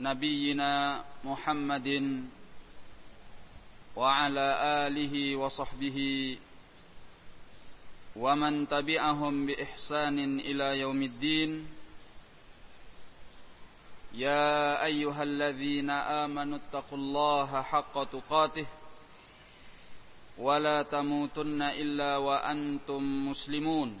نبينا محمد وعلى آله وصحبه ومن تبعهم بإحسان إلى يوم الدين. يا أيها الذين آمنوا اتقوا الله حق تقاته ولا تموتن إلا وأنتم مسلمون.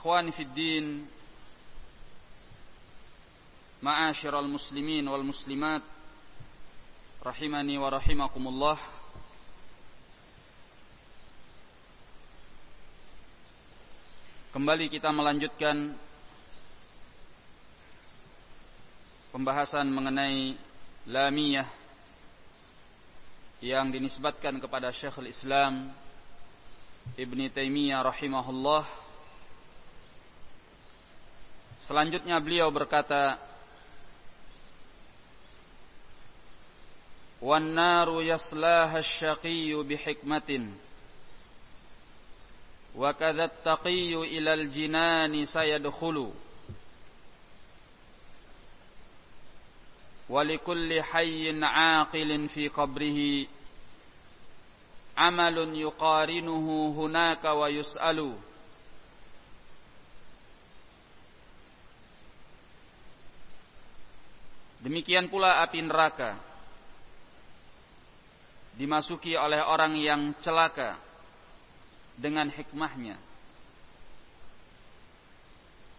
Ikhwani fid din Ma'asyiral muslimin wal muslimat Rahimani wa rahimakumullah. Kembali kita melanjutkan Pembahasan mengenai Lamiyah Yang dinisbatkan kepada Syekhul Islam Ibn Taimiyah rahimahullah. Selanjutnya beliau berkata, "Wan naru yaslaha asy-syaqiyyu bihikmatin." Wa kadza at-taqiyyu ila al-jinani sayadkhulu. Wa likulli hayyin 'aqilin fi qabrihi amalun yuqarinuhu hunaka wa yus'alu. Demikian pula api neraka dimasuki oleh orang yang celaka dengan hikmahnya.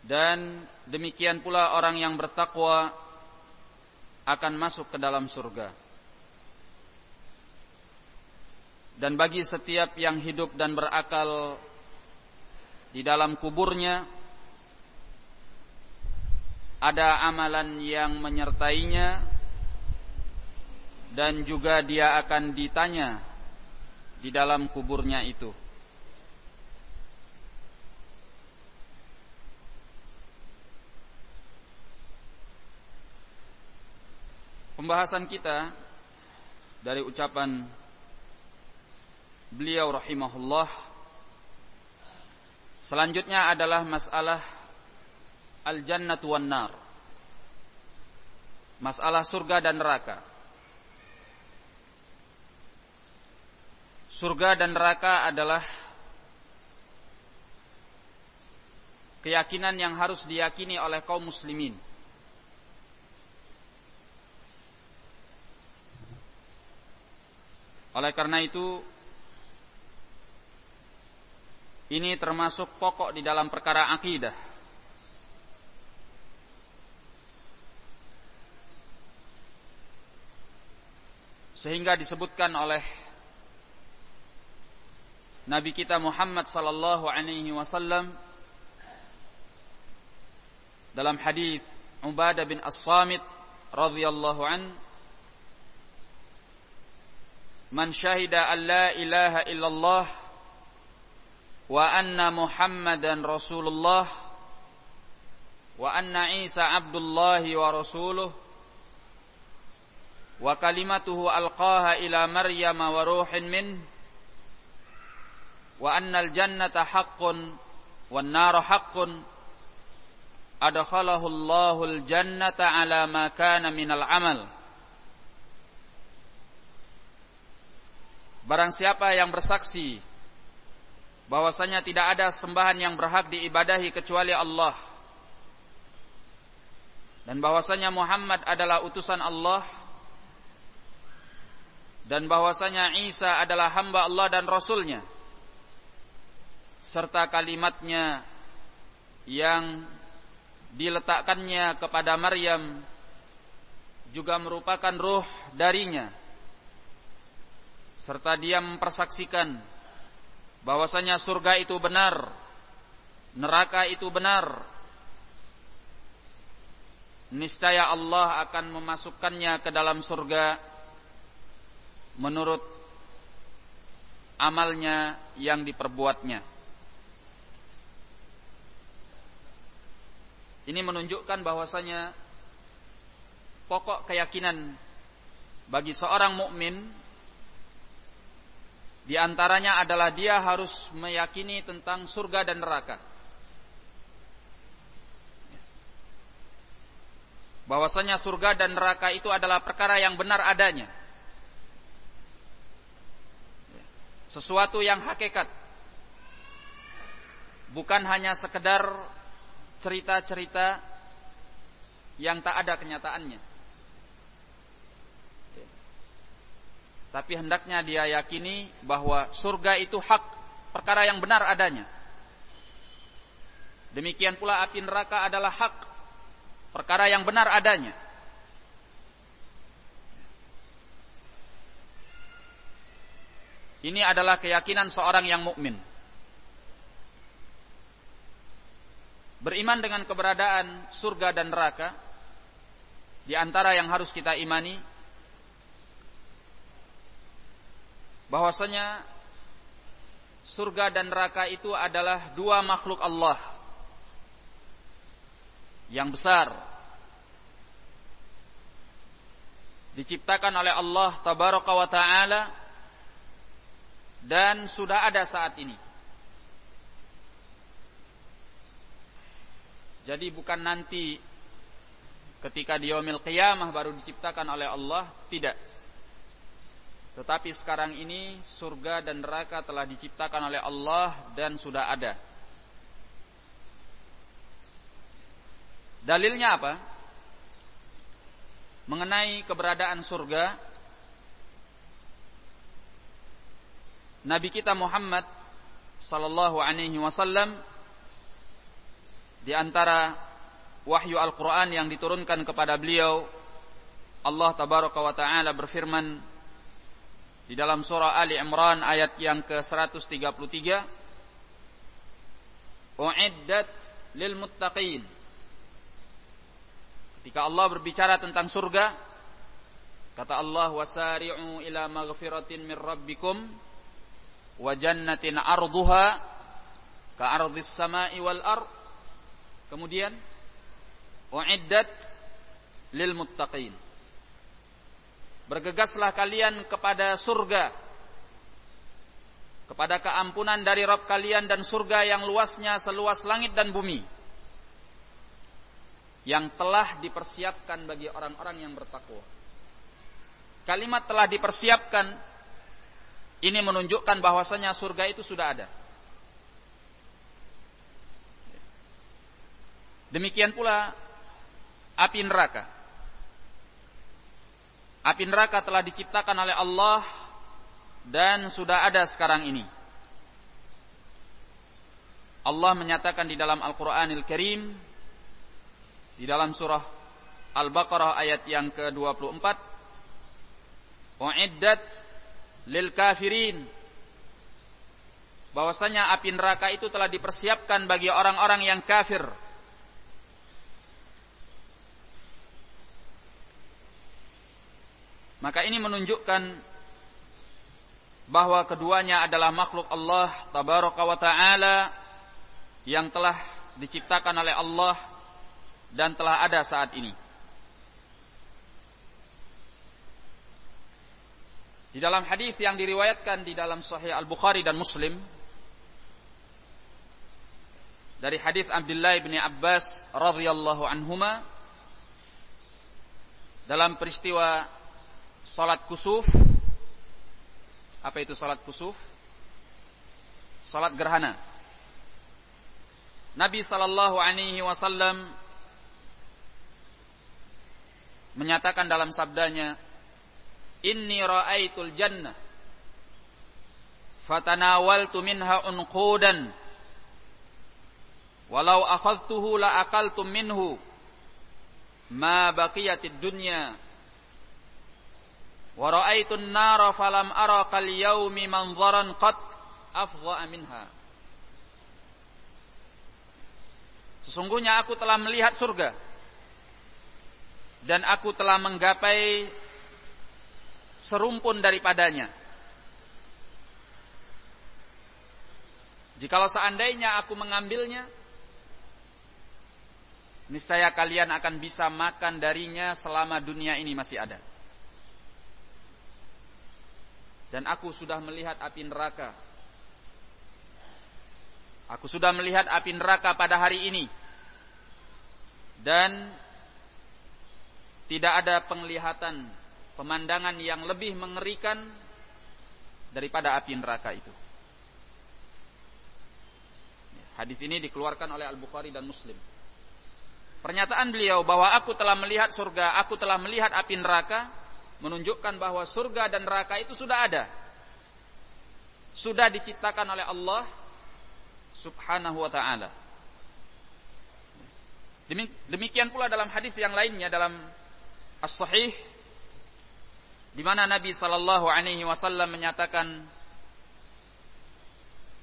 Dan demikian pula orang yang bertakwa akan masuk ke dalam surga. Dan bagi setiap yang hidup dan berakal di dalam kuburnya ada amalan yang menyertainya dan juga dia akan ditanya di dalam kuburnya itu. Pembahasan kita dari ucapan beliau rahimahullah selanjutnya adalah masalah al-jannatu wan nar. Masalah surga dan neraka. Surga dan neraka adalah keyakinan yang harus diyakini oleh kaum muslimin. Oleh karena itu ini termasuk pokok di dalam perkara akidah. Sehingga disebutkan oleh Nabi kita Muhammad sallallahu alaihi wasallam dalam hadis Ubadah bin As-Samit radhiyallahu an man syahida an la ilaha illallah wa anna muhammadan rasulullah wa anna isa abdullahi wa rasuluh wa kalimatuhu alqaha ila maryam wa ruhin min. Wa anna al-jannata haqqun wan nar haqqun. Adkhalahu Allahu al-jannata ala ma kana min al-amal Barang siapa yang bersaksi bahwasanya tidak ada sembahan yang berhak diibadahi kecuali Allah dan bahwasanya Muhammad adalah utusan Allah dan bahwasanya Isa adalah hamba Allah dan rasulnya. Serta kalimatnya yang diletakkannya kepada Maryam juga merupakan ruh darinya. Serta dia mempersaksikan bahwasanya surga itu benar, neraka itu benar. niscaya Allah akan memasukkannya ke dalam surga menurut amalnya yang diperbuatnya. Ini menunjukkan bahwasanya pokok keyakinan bagi seorang mukmin di antaranya adalah dia harus meyakini tentang surga dan neraka. Bahwasanya surga dan neraka itu adalah perkara yang benar adanya. Sesuatu yang hakikat. Bukan hanya sekedar cerita-cerita yang tak ada kenyataannya. Tapi hendaknya dia yakini bahwa surga itu hak, perkara yang benar adanya. Demikian pula api neraka adalah hak, perkara yang benar adanya. Ini adalah keyakinan seorang yang mukmin. Beriman dengan keberadaan surga dan neraka di antara yang harus kita imani bahwasanya surga dan neraka itu adalah dua makhluk Allah yang besar diciptakan oleh Allah tabaraka wa taala dan sudah ada saat ini. Jadi bukan nanti ketika di yaumil qiyamah baru diciptakan oleh Allah, tidak. Tetapi sekarang ini surga dan neraka telah diciptakan oleh Allah dan sudah ada. Dalilnya apa? Mengenai keberadaan surga, Nabi kita Muhammad sallallahu alaihi wasallam di antara wahyu Al-Qur'an yang diturunkan kepada beliau Allah tabaraka wa taala berfirman di dalam surah Ali Imran ayat yang ke-133 Uiddat lil muttaqin. Ketika Allah berbicara tentang surga kata Allah wasari'u ila maghfiratin min rabbikum wa jannatin arduha ka ardhis samai wal ard kemudian uiddat lil muttaqin Bergegaslah kalian kepada surga kepada keampunan dari Rabb kalian dan surga yang luasnya seluas langit dan bumi yang telah dipersiapkan bagi orang-orang yang bertakwa. Kalimat telah dipersiapkan ini menunjukkan bahwasanya surga itu sudah ada. Demikian pula api neraka. Api neraka telah diciptakan oleh Allah dan sudah ada sekarang ini. Allah menyatakan di dalam Al-Qur'anil Karim di dalam surah Al-Baqarah ayat yang ke-24 Uiddat lil kafirin bahwasanya api neraka itu telah dipersiapkan bagi orang-orang yang kafir Maka ini menunjukkan bahwa keduanya adalah makhluk Allah tabaraka wa taala yang telah diciptakan oleh Allah dan telah ada saat ini. Di dalam hadis yang diriwayatkan di dalam Sahih Al-Bukhari dan Muslim dari hadis Abdullah bin Abbas radhiyallahu anhuma dalam peristiwa salat kusuf. Apa itu salat kusuf? Salat gerhana. Nabi sallallahu alaihi wasallam menyatakan dalam sabdanya, "Inni ra'aitul jannah fatanawaltu minha unqudan walau akhadtuhu la akaltum minhu ma baqiyatid dunya Wa ra'aitun nara falam ara kal yaumi manzaran qat afdha minha. Sesungguhnya aku telah melihat surga. dan aku telah menggapai serumpun daripadanya. Jikalau seandainya aku mengambilnya, niscaya kalian akan bisa makan darinya selama dunia ini masih ada. Dan aku sudah melihat api neraka. Aku sudah melihat api neraka pada hari ini. Dan tidak ada penglihatan pemandangan yang lebih mengerikan daripada api neraka itu. Hadis ini dikeluarkan oleh Al-Bukhari dan Muslim. Pernyataan beliau bahwa aku telah melihat surga, aku telah melihat api neraka, menunjukkan bahwa surga dan neraka itu sudah ada. Sudah diciptakan oleh Allah subhanahu wa ta'ala. Demikian pula dalam hadis yang lainnya dalam As-Sahih di mana Nabi sallallahu alaihi wasallam menyatakan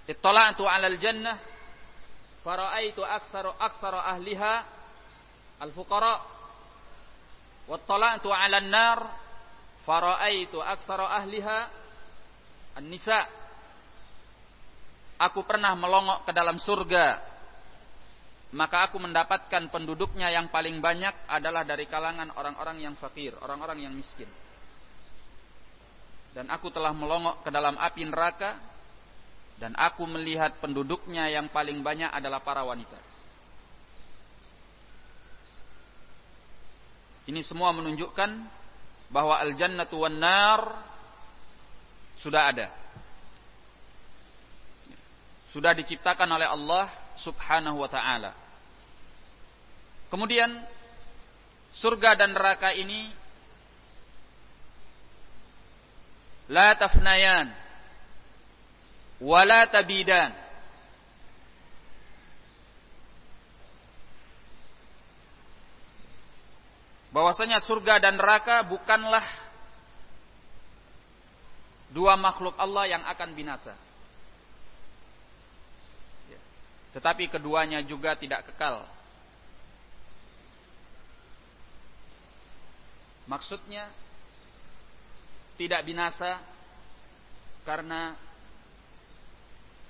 Ittala'tu 'alal jannah faraitu aktsaru aktsaru ahliha al-fuqara wattala'tu 'alan nar faraitu aktsaru ahliha an-nisa Aku pernah melongok ke dalam surga maka aku mendapatkan penduduknya yang paling banyak adalah dari kalangan orang-orang yang fakir, orang-orang yang miskin. Dan aku telah melongok ke dalam api neraka dan aku melihat penduduknya yang paling banyak adalah para wanita. Ini semua menunjukkan bahwa al-jannatu wan nar sudah ada. Sudah diciptakan oleh Allah Subhanahu wa taala. Kemudian surga dan neraka ini la tafnayan wala tabidan. Bahwasanya surga dan neraka bukanlah dua makhluk Allah yang akan binasa. Tetapi keduanya juga tidak kekal. Maksudnya tidak binasa karena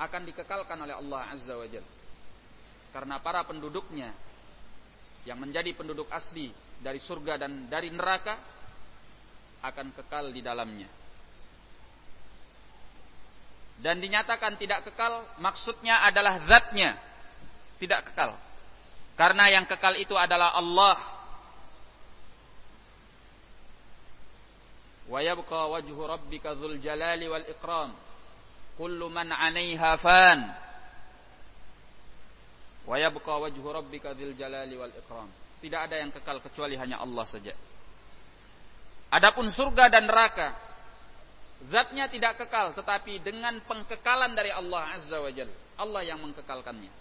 akan dikekalkan oleh Allah Azza wa Jalla. Karena para penduduknya yang menjadi penduduk asli dari surga dan dari neraka akan kekal di dalamnya. Dan dinyatakan tidak kekal maksudnya adalah zatnya tidak kekal. Karena yang kekal itu adalah Allah. Dzul jalali wal ikram kullu man 'alaiha fan wa yabqa wajhu rabbika dzil jalali wal ikram tidak ada yang kekal kecuali hanya Allah saja. Adapun surga dan neraka zatnya tidak kekal tetapi dengan pengkekalan dari Allah azza wa jalla Allah yang mengkekalkannya.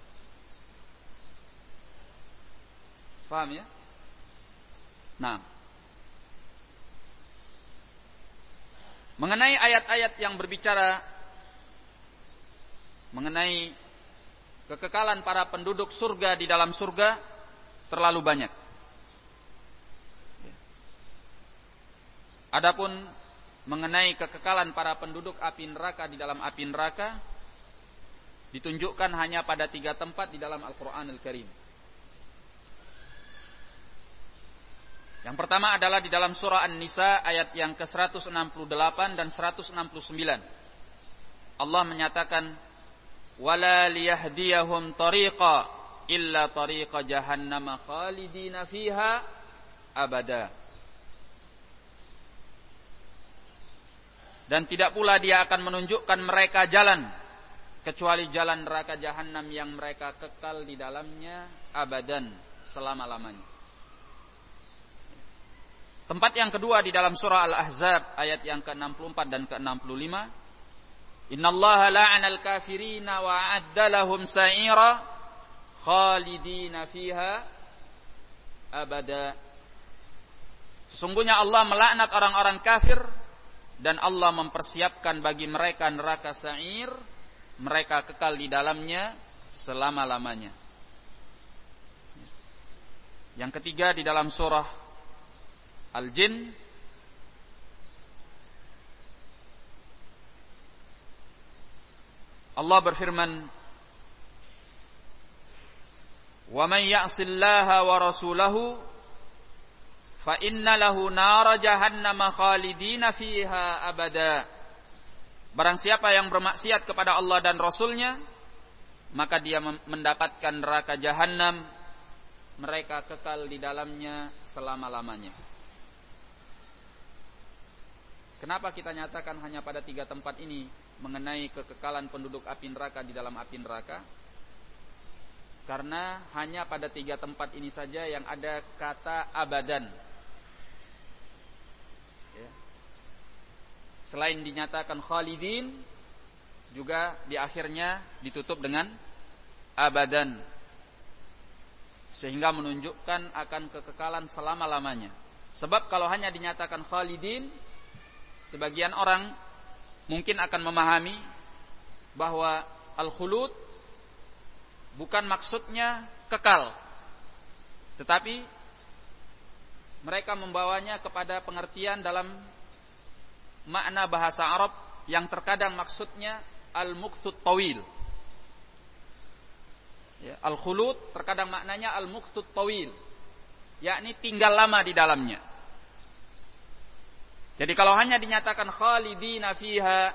Paham ya? Nah mengenai ayat-ayat yang berbicara mengenai kekekalan para penduduk surga di dalam surga terlalu banyak. Adapun mengenai kekekalan para penduduk api neraka di dalam api neraka ditunjukkan hanya pada tiga tempat di dalam Al-Quran Al-Karim. Yang pertama adalah di dalam surah An-Nisa ayat yang ke-168 dan 169. Allah menyatakan wala liyahdiyahum tariqa illa tariqa jahannama khalidina fiha abada dan tidak pula dia akan menunjukkan mereka jalan kecuali jalan neraka jahanam yang mereka kekal di dalamnya abadan selama-lamanya. Tempat yang kedua di dalam surah Al-Ahzab ayat yang ke-64 dan ke-65 Innallaha la'anal kafirina wa lahum sa'ira khalidina fiha abada. Sesungguhnya Allah melaknat orang-orang kafir dan Allah mempersiapkan bagi mereka neraka sa'ir, mereka kekal di dalamnya selama-lamanya. Yang ketiga di dalam surah al-jin. Allah berfirman Wa man ya'sillaha wa rasulahu fa inna lahu nara jahannama khalidina fiha abada. Barang siapa yang bermaksiat kepada Allah dan Rasulnya maka dia mendapatkan neraka jahanam mereka kekal di dalamnya selama-lamanya. Kenapa kita nyatakan hanya pada tiga tempat ini mengenai kekekalan penduduk api neraka di dalam api neraka? Karena hanya pada tiga tempat ini saja yang ada kata abadan. Ya. Selain dinyatakan khalidin, juga di akhirnya ditutup dengan abadan sehingga menunjukkan akan kekekalan selama-lamanya. Sebab kalau hanya dinyatakan khalidin, sebagian orang mungkin akan memahami bahwa al-khulud bukan maksudnya kekal. Tetapi mereka membawanya kepada pengertian dalam makna bahasa Arab yang terkadang maksudnya al-muqsud tawil Ya, al-khulud terkadang maknanya al-muqsud tawil, yakni tinggal lama di dalamnya. Jadi kalau hanya dinyatakan khalidina fiha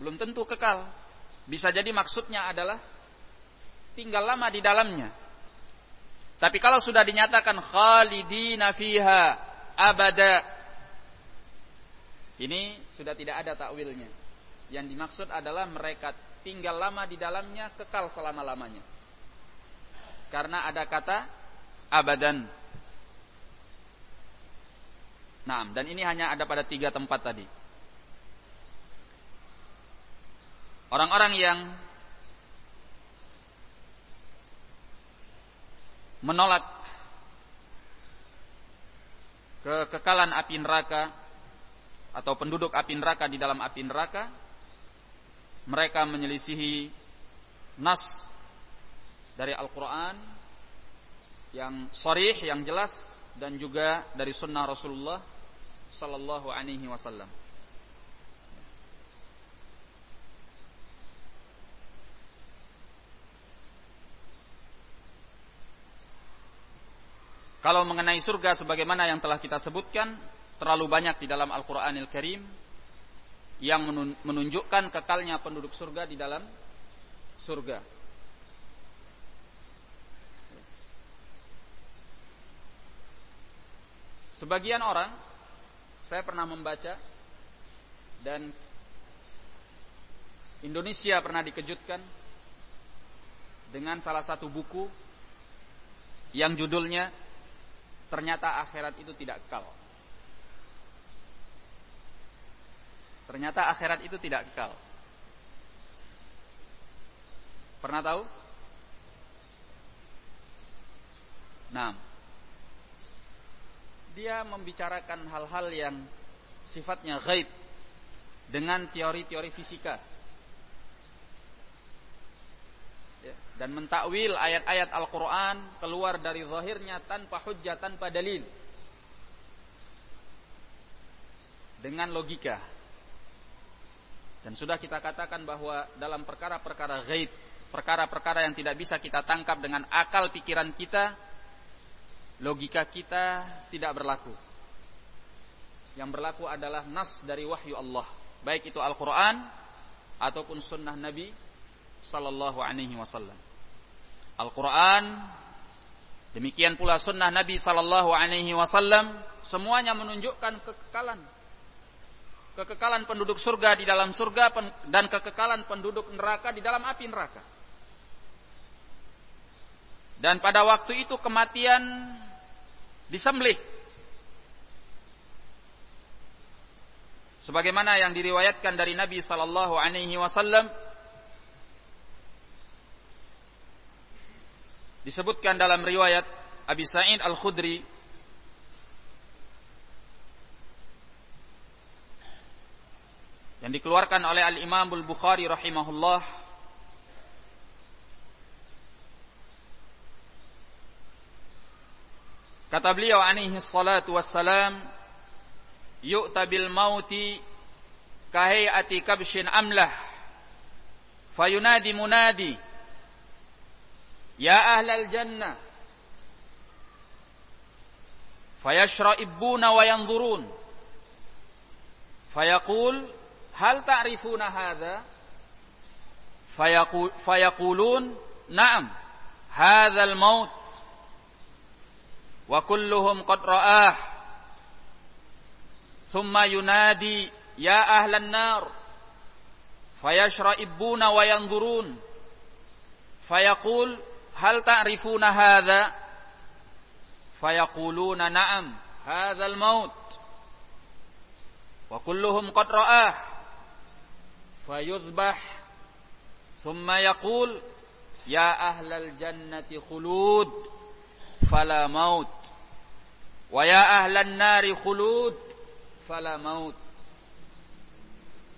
belum tentu kekal. Bisa jadi maksudnya adalah tinggal lama di dalamnya. Tapi kalau sudah dinyatakan khalidina fiha abada ini sudah tidak ada takwilnya. Yang dimaksud adalah mereka tinggal lama di dalamnya kekal selama-lamanya. Karena ada kata abadan. Nah, dan ini hanya ada pada tiga tempat tadi. Orang-orang yang menolak kekekalan api neraka atau penduduk api neraka di dalam api neraka mereka menyelisihi nas dari Al-Quran yang sorih, yang jelas dan juga dari sunnah Rasulullah Sallallahu Alaihi Wasallam. Kalau mengenai surga sebagaimana yang telah kita sebutkan, terlalu banyak di dalam Al-Qur'anil Karim yang menunjukkan kekalnya penduduk surga di dalam surga. Sebagian orang saya pernah membaca dan Indonesia pernah dikejutkan dengan salah satu buku yang judulnya ternyata akhirat itu tidak kekal. Ternyata akhirat itu tidak kekal. Pernah tahu? Nah, dia membicarakan hal-hal yang sifatnya gaib dengan teori-teori fisika. Ya, dan mentakwil ayat-ayat Al-Quran keluar dari zahirnya tanpa hujjah, tanpa dalil. Dengan logika. Dan sudah kita katakan bahwa dalam perkara-perkara gaib perkara-perkara yang tidak bisa kita tangkap dengan akal pikiran kita logika kita tidak berlaku. Yang berlaku adalah nas dari wahyu Allah, baik itu Al-Qur'an ataupun sunnah Nabi sallallahu alaihi wasallam. Al-Qur'an demikian pula sunnah Nabi sallallahu alaihi wasallam semuanya menunjukkan kekekalan kekekalan penduduk surga di dalam surga dan kekekalan penduduk neraka di dalam api neraka. Dan pada waktu itu kematian disembelih. Sebagaimana yang diriwayatkan dari Nabi sallallahu alaihi wasallam disebutkan dalam riwayat Abi Sa'id Al-Khudri yang dikeluarkan oleh Al-Imam Al-Bukhari rahimahullah Kata beliau anihi salatu wassalam, "Yu'ta bil mauti kahayati kabshin amlah." Fayunadi munadi, "Ya ahlal jannah, فيشرئبون وينظرون Fayaqul Hal ta'rifuna hadha فيقول فيقولون نعم هذا maut وكلهم قد رآه. ثم ينادي يا أهل النار فيشرئبون وينظرون. فيقول هل تعرفون هذا؟ فيقولون نعم هذا الموت. وكلهم قد رآه. فيذبح. ثم يقول يا أهل الجنة خلود فلا موت. ويا أهل النار خلود فلا موت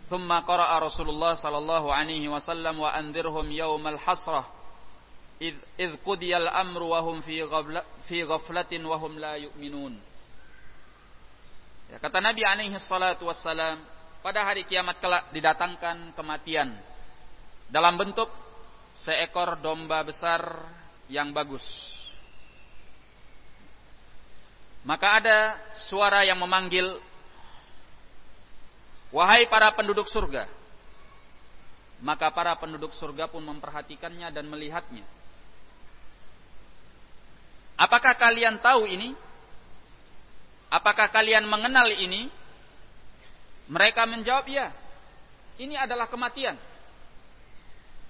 ثم قرأ رسول الله صلى الله عليه وسلم وأنذرهم يوم الحسرة إذ, إذ قضي الأمر وهم في, غفلة, في غفلة وهم لا يؤمنون ya, kata Nabi alaihi salatu wassalam pada hari kiamat kelak didatangkan kematian dalam bentuk seekor domba besar yang bagus maka ada suara yang memanggil, "Wahai para penduduk surga." Maka para penduduk surga pun memperhatikannya dan melihatnya. Apakah kalian tahu ini? Apakah kalian mengenal ini? Mereka menjawab, "Ya." Ini adalah kematian.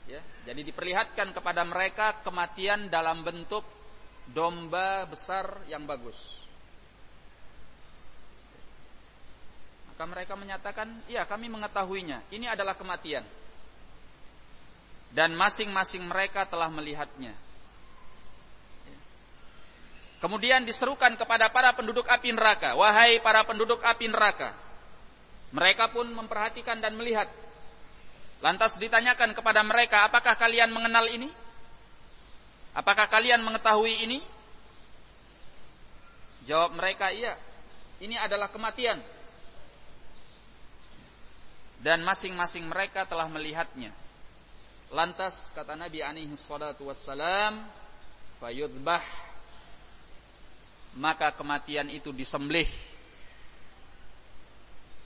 Ya, jadi diperlihatkan kepada mereka kematian dalam bentuk domba besar yang bagus. Maka mereka menyatakan, iya kami mengetahuinya. Ini adalah kematian. Dan masing-masing mereka telah melihatnya. Kemudian diserukan kepada para penduduk api neraka. Wahai para penduduk api neraka. Mereka pun memperhatikan dan melihat. Lantas ditanyakan kepada mereka, apakah kalian mengenal ini? Apakah kalian mengetahui ini? Jawab mereka, iya. Ini adalah kematian dan masing-masing mereka telah melihatnya. Lantas kata Nabi alaihi salatu wassalam, fayudbah maka kematian itu disembelih.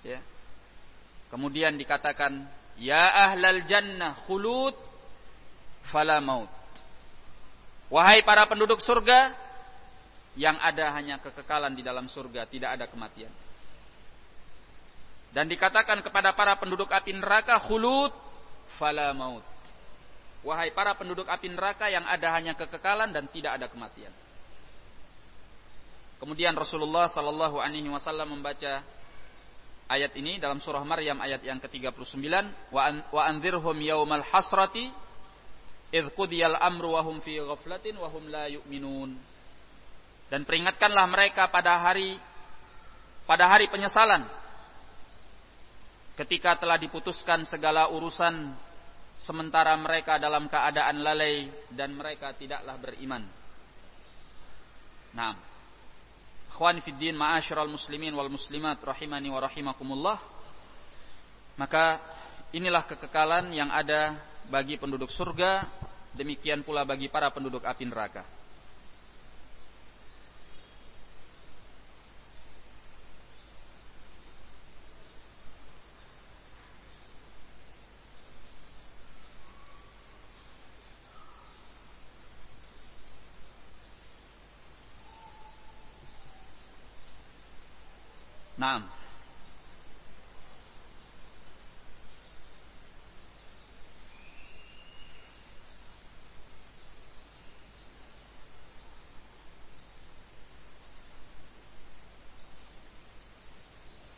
Ya. Kemudian dikatakan, ya ahlal jannah khulud fala maut. Wahai para penduduk surga, yang ada hanya kekekalan di dalam surga, tidak ada kematian. Dan dikatakan kepada para penduduk api neraka khulud fala maut. Wahai para penduduk api neraka yang ada hanya kekekalan dan tidak ada kematian. Kemudian Rasulullah sallallahu alaihi wasallam membaca ayat ini dalam surah Maryam ayat yang ke-39 wa anzirhum yaumal hasrati idh qudiyal amru wa hum fi ghaflatin wa hum la yu'minun. Dan peringatkanlah mereka pada hari pada hari penyesalan ketika telah diputuskan segala urusan sementara mereka dalam keadaan lalai dan mereka tidaklah beriman. Nah, Ikhwan fiddin ma'asyiral muslimin wal muslimat rahimani wa rahimakumullah. Maka inilah kekekalan yang ada bagi penduduk surga, demikian pula bagi para penduduk api neraka. Naam.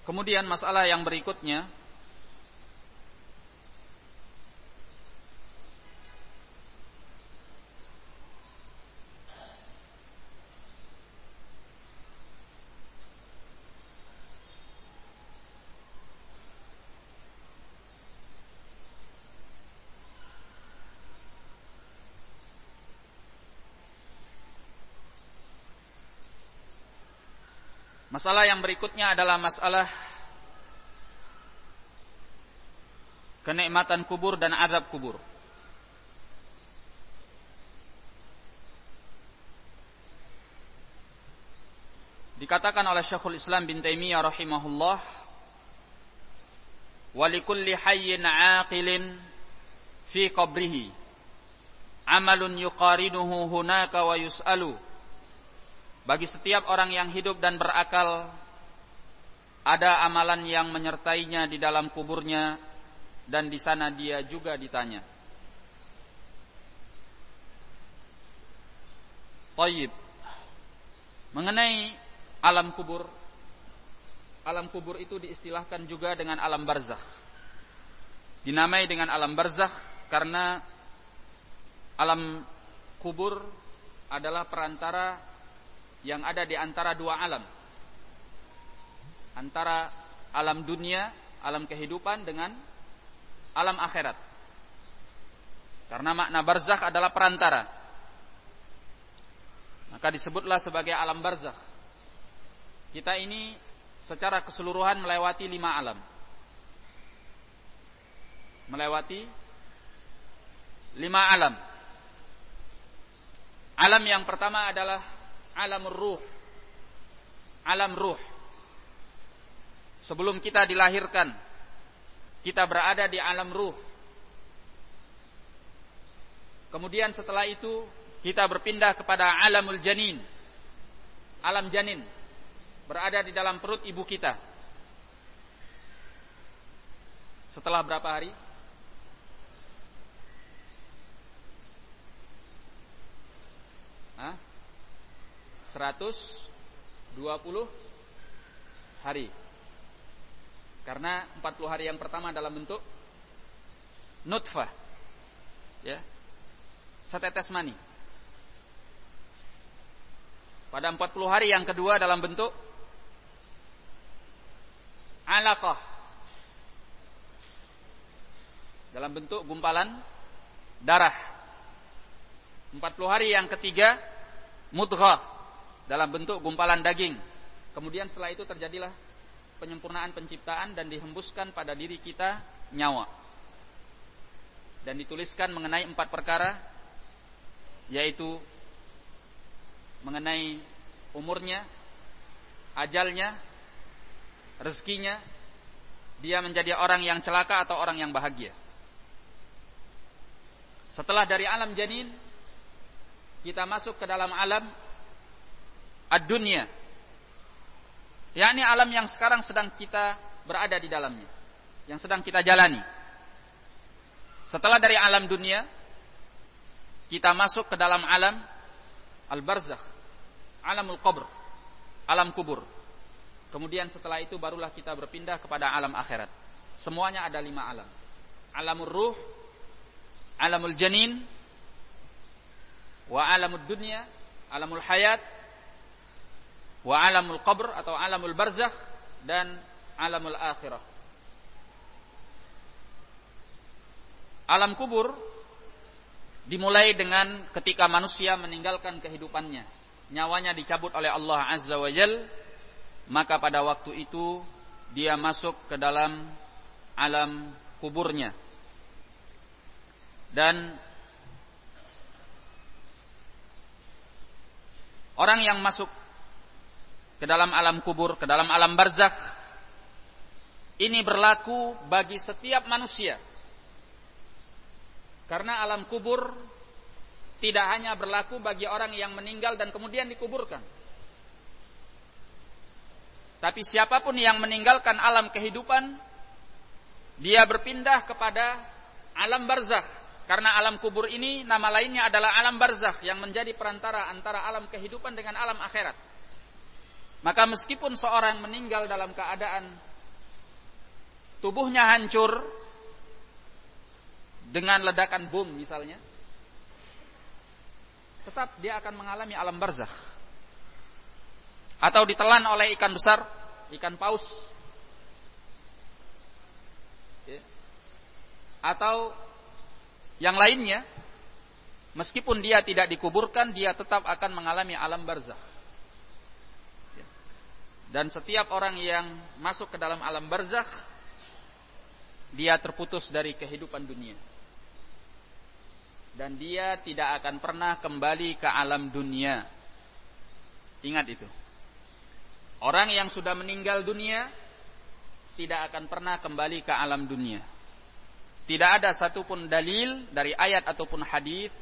Kemudian masalah yang berikutnya Masalah yang berikutnya adalah masalah kenikmatan kubur dan azab kubur. Dikatakan oleh Syekhul Islam bin Taimiyah rahimahullah, "Walikulli hayyin 'aqilin fi qabrihi amalun yuqarinuhu hunaka wa yus'alu." Bagi setiap orang yang hidup dan berakal ada amalan yang menyertainya di dalam kuburnya dan di sana dia juga ditanya. Taib. Mengenai alam kubur, alam kubur itu diistilahkan juga dengan alam barzakh. Dinamai dengan alam barzakh karena alam kubur adalah perantara yang ada di antara dua alam. Antara alam dunia, alam kehidupan dengan alam akhirat. Karena makna barzakh adalah perantara. Maka disebutlah sebagai alam barzakh. Kita ini secara keseluruhan melewati lima alam. Melewati lima alam. Alam yang pertama adalah alam ruh. Alam ruh. Sebelum kita dilahirkan, kita berada di alam ruh. Kemudian setelah itu kita berpindah kepada alamul janin. Alam janin berada di dalam perut ibu kita. Setelah berapa hari? 120 hari. Karena 40 hari yang pertama dalam bentuk nutfah. Ya. Setetes mani. Pada 40 hari yang kedua dalam bentuk alaqah. Dalam bentuk gumpalan darah. 40 hari yang ketiga mudghah dalam bentuk gumpalan daging. Kemudian setelah itu terjadilah penyempurnaan penciptaan dan dihembuskan pada diri kita nyawa. Dan dituliskan mengenai empat perkara yaitu mengenai umurnya, ajalnya, rezekinya, dia menjadi orang yang celaka atau orang yang bahagia. Setelah dari alam janin, kita masuk ke dalam alam ad-dunya. Yakni alam yang sekarang sedang kita berada di dalamnya, yang sedang kita jalani. Setelah dari alam dunia, kita masuk ke dalam alam al-barzakh, alamul qabr, alam kubur. Kemudian setelah itu barulah kita berpindah kepada alam akhirat. Semuanya ada lima alam. Alamul ruh, alamul janin, wa alamul dunya, alamul hayat, wa alamul qabr atau alamul barzakh dan alamul akhirah. Alam kubur dimulai dengan ketika manusia meninggalkan kehidupannya. Nyawanya dicabut oleh Allah Azza wa Jal, maka pada waktu itu dia masuk ke dalam alam kuburnya. Dan orang yang masuk ke dalam alam kubur, ke dalam alam barzakh. Ini berlaku bagi setiap manusia. Karena alam kubur tidak hanya berlaku bagi orang yang meninggal dan kemudian dikuburkan. Tapi siapa pun yang meninggalkan alam kehidupan, dia berpindah kepada alam barzakh. Karena alam kubur ini nama lainnya adalah alam barzakh yang menjadi perantara antara alam kehidupan dengan alam akhirat. Maka meskipun seorang meninggal dalam keadaan tubuhnya hancur dengan ledakan bom misalnya, tetap dia akan mengalami alam barzakh. Atau ditelan oleh ikan besar, ikan paus. Ya. Atau yang lainnya, meskipun dia tidak dikuburkan, dia tetap akan mengalami alam barzakh. Dan setiap orang yang masuk ke dalam alam barzakh dia terputus dari kehidupan dunia. Dan dia tidak akan pernah kembali ke alam dunia. Ingat itu. Orang yang sudah meninggal dunia tidak akan pernah kembali ke alam dunia. Tidak ada satupun dalil dari ayat ataupun hadis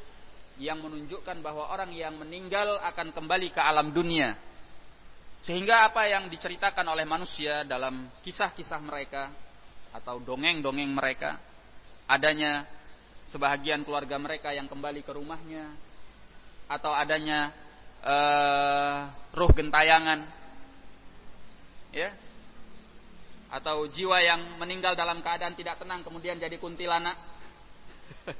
yang menunjukkan bahwa orang yang meninggal akan kembali ke alam dunia. Sehingga apa yang diceritakan oleh manusia dalam kisah-kisah mereka atau dongeng-dongeng mereka adanya sebahagian keluarga mereka yang kembali ke rumahnya atau adanya uh, ruh gentayangan ya atau jiwa yang meninggal dalam keadaan tidak tenang kemudian jadi kuntilanak.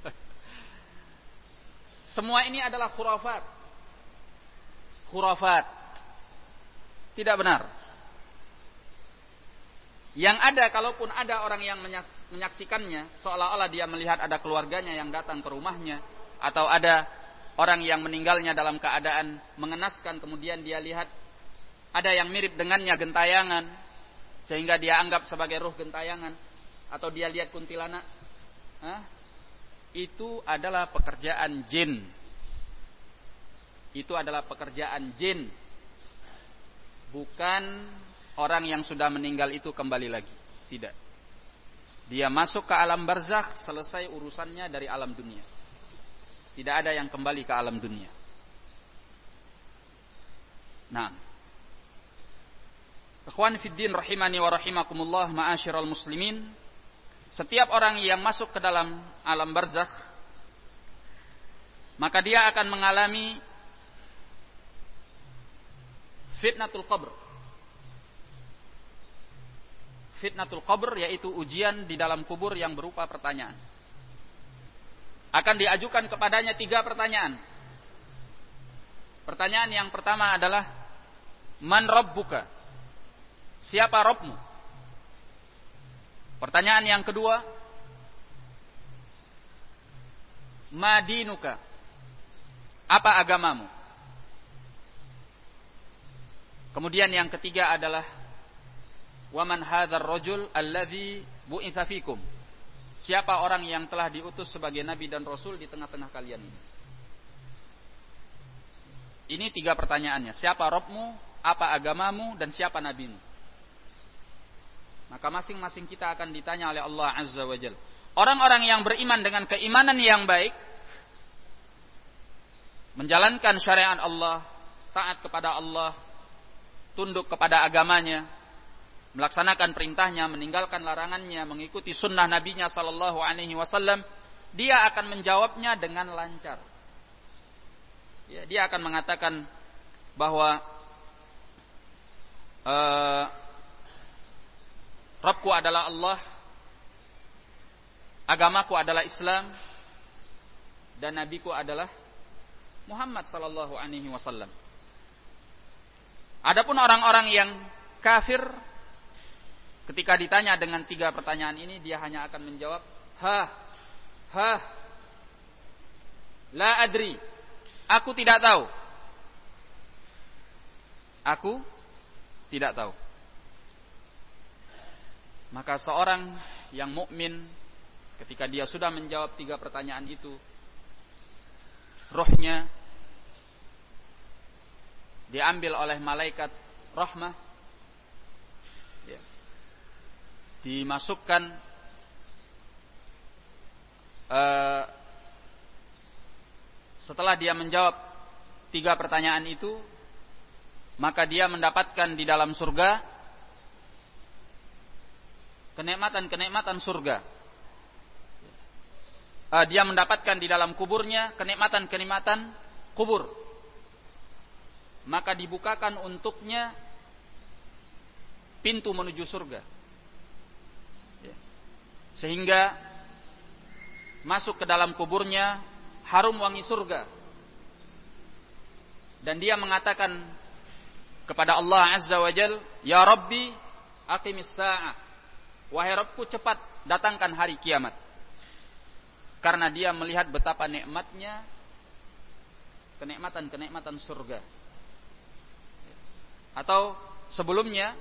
Semua ini adalah khurafat. Khurafat tidak benar. Yang ada kalaupun ada orang yang menyaksikannya seolah-olah dia melihat ada keluarganya yang datang ke rumahnya atau ada orang yang meninggalnya dalam keadaan mengenaskan kemudian dia lihat ada yang mirip dengannya gentayangan sehingga dia anggap sebagai ruh gentayangan atau dia lihat kuntilanak Hah? itu adalah pekerjaan jin. Itu adalah pekerjaan jin bukan orang yang sudah meninggal itu kembali lagi. Tidak. Dia masuk ke alam barzakh, selesai urusannya dari alam dunia. Tidak ada yang kembali ke alam dunia. Nah. Ikhwan fiddin rahimani wa rahimakumullah ma'asyiral muslimin. Setiap orang yang masuk ke dalam alam barzakh maka dia akan mengalami fitnatul qabr fitnatul qabr yaitu ujian di dalam kubur yang berupa pertanyaan. Akan diajukan kepadanya tiga pertanyaan. Pertanyaan yang pertama adalah Man Rabbuka? Siapa Robmu? Pertanyaan yang kedua Madinuka? Apa agamamu? Kemudian yang ketiga adalah Waman hadzal rajul alladzi bu'itsa fikum? Siapa orang yang telah diutus sebagai nabi dan rasul di tengah-tengah kalian ini? Ini tiga pertanyaannya. Siapa Robmu, apa agamamu, dan siapa nabimu? Maka masing-masing kita akan ditanya oleh Allah Azza wa Jal. Orang-orang yang beriman dengan keimanan yang baik, menjalankan syariat Allah, taat kepada Allah, tunduk kepada agamanya, melaksanakan perintahnya, meninggalkan larangannya, mengikuti sunnah nabinya sallallahu alaihi wasallam, dia akan menjawabnya dengan lancar. Ya, dia akan mengatakan bahwa uh, Rabbku adalah Allah, agamaku adalah Islam, dan nabiku adalah Muhammad sallallahu alaihi wasallam. Adapun orang-orang yang kafir Ketika ditanya dengan tiga pertanyaan ini, dia hanya akan menjawab, ha, ha, la adri, aku tidak tahu. Aku tidak tahu. Maka seorang yang mukmin ketika dia sudah menjawab tiga pertanyaan itu, rohnya diambil oleh malaikat rahmah dimasukkan uh, setelah dia menjawab tiga pertanyaan itu maka dia mendapatkan di dalam surga kenikmatan-kenikmatan surga. Uh, dia mendapatkan di dalam kuburnya kenikmatan-kenikmatan kubur maka dibukakan untuknya pintu menuju surga. Sehingga masuk ke dalam kuburnya harum wangi surga. Dan dia mengatakan kepada Allah Azza wa Jal Ya Rabbi aqimis sa'ah. Wahai Rabbku cepat datangkan hari kiamat. Karena dia melihat betapa nikmatnya Kenikmatan-kenikmatan surga Atau sebelumnya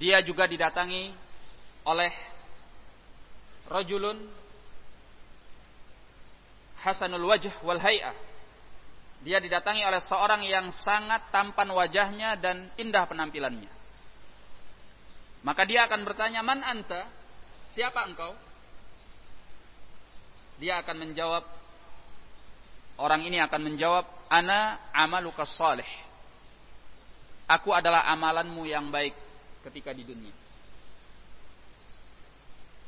dia juga didatangi oleh rajulun hasanul wajh wal hay'ah. Dia didatangi oleh seorang yang sangat tampan wajahnya dan indah penampilannya. Maka dia akan bertanya, "Man anta?" Siapa engkau? Dia akan menjawab Orang ini akan menjawab, "Ana amaluka salih." Aku adalah amalanmu yang baik ketika di dunia.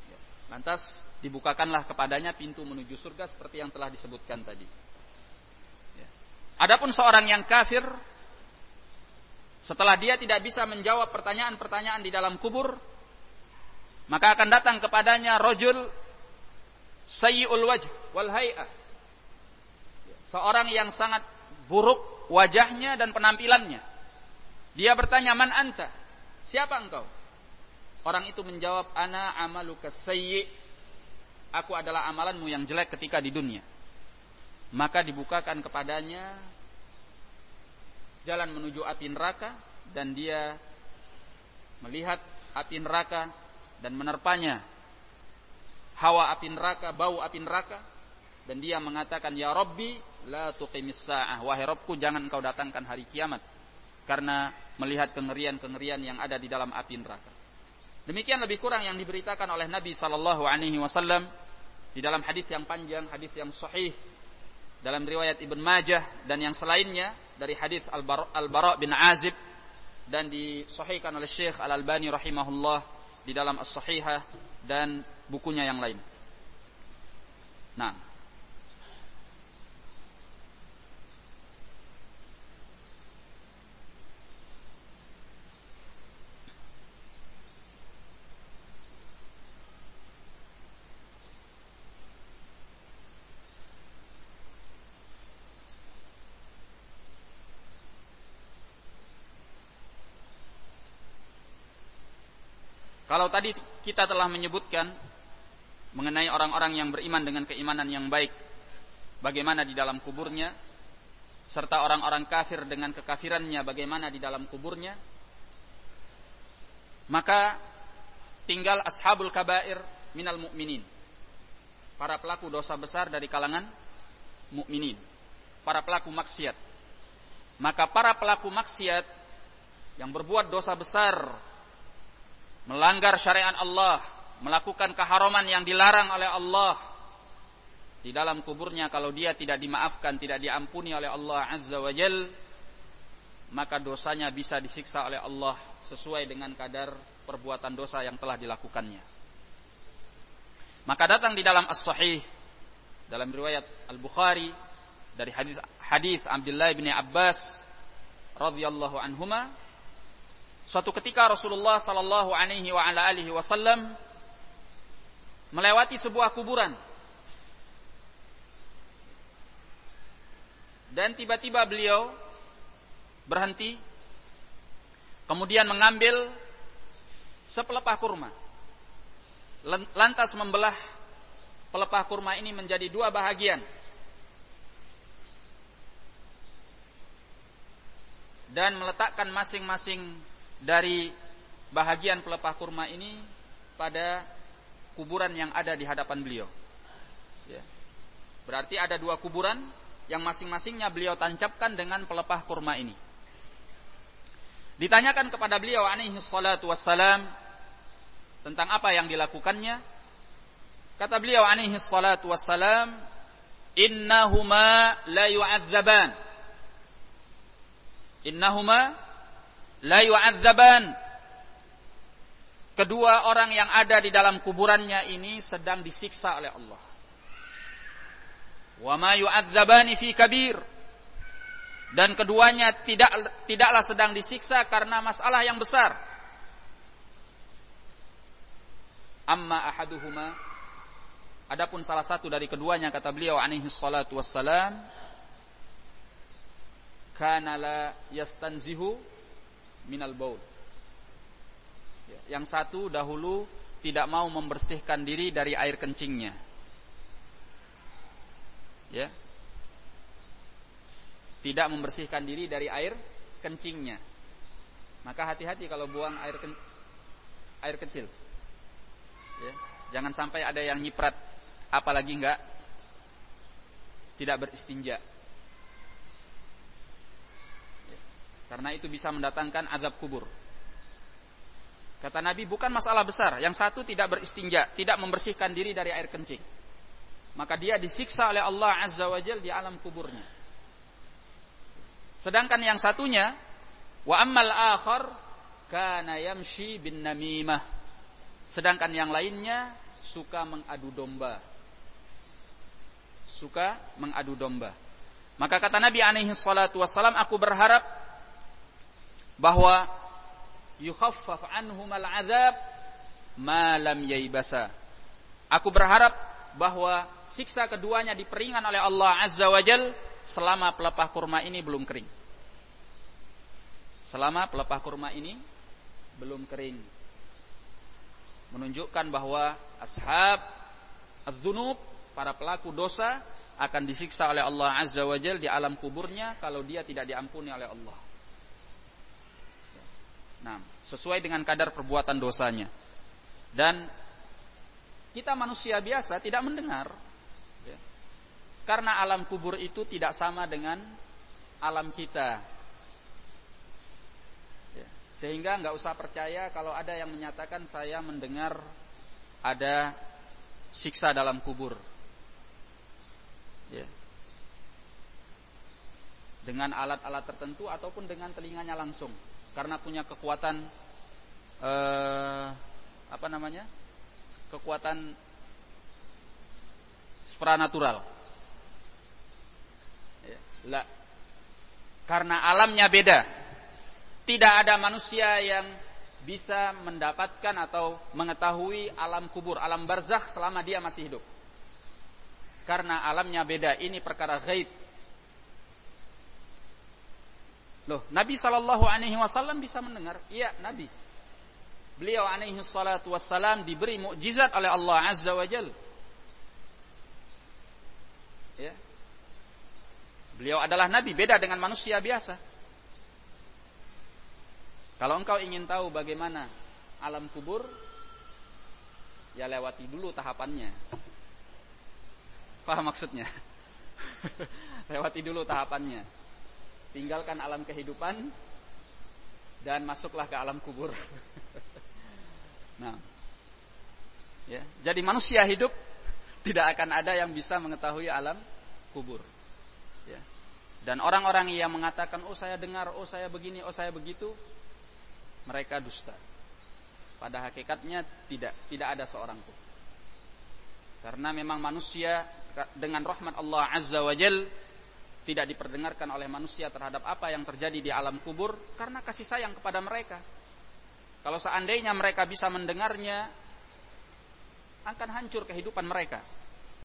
Ya, lantas dibukakanlah kepadanya pintu menuju surga seperti yang telah disebutkan tadi. Ya. Adapun seorang yang kafir setelah dia tidak bisa menjawab pertanyaan-pertanyaan di dalam kubur, maka akan datang kepadanya rojul sayyi'ul wajh wal hay'ah. Seorang yang sangat buruk wajahnya dan penampilannya. Dia bertanya, "Man anta?" Siapa engkau? Orang itu menjawab, "Ana amaluka sayyi' aku adalah amalanmu yang jelek ketika di dunia. Maka dibukakan kepadanya jalan menuju api neraka dan dia melihat api neraka dan menerpanya hawa api neraka, bau api neraka dan dia mengatakan ya Rabbi la tuqimis sa'ah wahai Rabbku jangan engkau datangkan hari kiamat karena melihat kengerian-kengerian yang ada di dalam api neraka. Demikian lebih kurang yang diberitakan oleh Nabi sallallahu alaihi wasallam di dalam hadis yang panjang, hadis yang sahih dalam riwayat Ibn Majah dan yang selainnya dari hadis Al-Bara bin Azib dan disahihkan oleh Syekh Al-Albani rahimahullah di dalam As-Sahihah dan bukunya yang lain. Nah, Kalau tadi kita telah menyebutkan mengenai orang-orang yang beriman dengan keimanan yang baik, bagaimana di dalam kuburnya, serta orang-orang kafir dengan kekafirannya, bagaimana di dalam kuburnya, maka tinggal ashabul kabair minal mu'minin. Para pelaku dosa besar dari kalangan mukminin, para pelaku maksiat. Maka para pelaku maksiat yang berbuat dosa besar melanggar syariat Allah, melakukan keharaman yang dilarang oleh Allah di dalam kuburnya kalau dia tidak dimaafkan, tidak diampuni oleh Allah Azza wa Jal, maka dosanya bisa disiksa oleh Allah sesuai dengan kadar perbuatan dosa yang telah dilakukannya. Maka datang di dalam As-Sahih dalam riwayat Al-Bukhari dari hadis hadis Abdullah bin Abbas radhiyallahu anhuma Suatu ketika Rasulullah sallallahu alaihi wa ala alihi wasallam melewati sebuah kuburan. Dan tiba-tiba beliau berhenti kemudian mengambil sepelepah kurma. Lantas membelah pelepah kurma ini menjadi dua bahagian. Dan meletakkan masing-masing dari bahagian pelepah kurma ini pada kuburan yang ada di hadapan beliau. Ya. Berarti ada dua kuburan yang masing-masingnya beliau tancapkan dengan pelepah kurma ini. Ditanyakan kepada beliau alaihi salatu wassalam tentang apa yang dilakukannya. Kata beliau alaihi salatu wassalam, "Innahuma la yu'adzaban." Innahuma la yu'adzaban. Kedua orang yang ada di dalam kuburannya ini sedang disiksa oleh Allah. Wa ma yu'adzabani fi kabir. Dan keduanya tidak tidaklah sedang disiksa karena masalah yang besar. Amma ahaduhuma Adapun salah satu dari keduanya kata beliau alaihi salatu wassalam kana la yastanzihu minal baul. Ya, yang satu dahulu tidak mau membersihkan diri dari air kencingnya. Ya. Tidak membersihkan diri dari air kencingnya. Maka hati-hati kalau buang air ke, air kecil. Ya, jangan sampai ada yang nyiprat, apalagi enggak tidak beristinja. Ya, karena itu bisa mendatangkan azab kubur. Kata Nabi bukan masalah besar. Yang satu tidak beristinja, tidak membersihkan diri dari air kencing. Maka dia disiksa oleh Allah Azza wa Jal di alam kuburnya. Sedangkan yang satunya, wa ammal akhar kana yamshi bin namimah. Sedangkan yang lainnya suka mengadu domba. Suka mengadu domba. Maka kata Nabi alaihi salatu wassalam, aku berharap bahwa yukhaffaf anhum al-azab ma lam yaibasa. Aku berharap bahwa siksa keduanya diperingan oleh Allah Azza wa Jal selama pelepah kurma ini belum kering. Selama pelepah kurma ini belum kering. Menunjukkan bahwa ashab az-dzunub, para pelaku dosa akan disiksa oleh Allah Azza wa Jal di alam kuburnya kalau dia tidak diampuni oleh Allah. Nah, sesuai dengan kadar perbuatan dosanya. Dan kita manusia biasa tidak mendengar. Ya. Karena alam kubur itu tidak sama dengan alam kita. Ya. Sehingga nggak usah percaya kalau ada yang menyatakan saya mendengar ada siksa dalam kubur. Ya. Dengan alat-alat tertentu ataupun dengan telinganya langsung karena punya kekuatan eh, apa namanya kekuatan supranatural. Ya. Karena alamnya beda. Tidak ada manusia yang bisa mendapatkan atau mengetahui alam kubur, alam barzakh selama dia masih hidup. Karena alamnya beda, ini perkara gaib Loh, Nabi Shallallahu Alaihi Wasallam bisa mendengar? Iya, Nabi. Beliau alaihi salatu wassalam diberi mukjizat oleh Allah Azza wa Jal. Ya. Beliau adalah Nabi, beda dengan manusia biasa. Kalau engkau ingin tahu bagaimana alam kubur, ya lewati dulu tahapannya. Paham maksudnya? lewati dulu tahapannya tinggalkan alam kehidupan dan masuklah ke alam kubur. nah, ya, jadi manusia hidup tidak akan ada yang bisa mengetahui alam kubur. Ya. Dan orang-orang yang mengatakan, oh saya dengar, oh saya begini, oh saya begitu, mereka dusta. Pada hakikatnya tidak, tidak ada seorang pun. Karena memang manusia dengan rahmat Allah Azza wa Jalla tidak diperdengarkan oleh manusia terhadap apa yang terjadi di alam kubur karena kasih sayang kepada mereka. Kalau seandainya mereka bisa mendengarnya, akan hancur kehidupan mereka.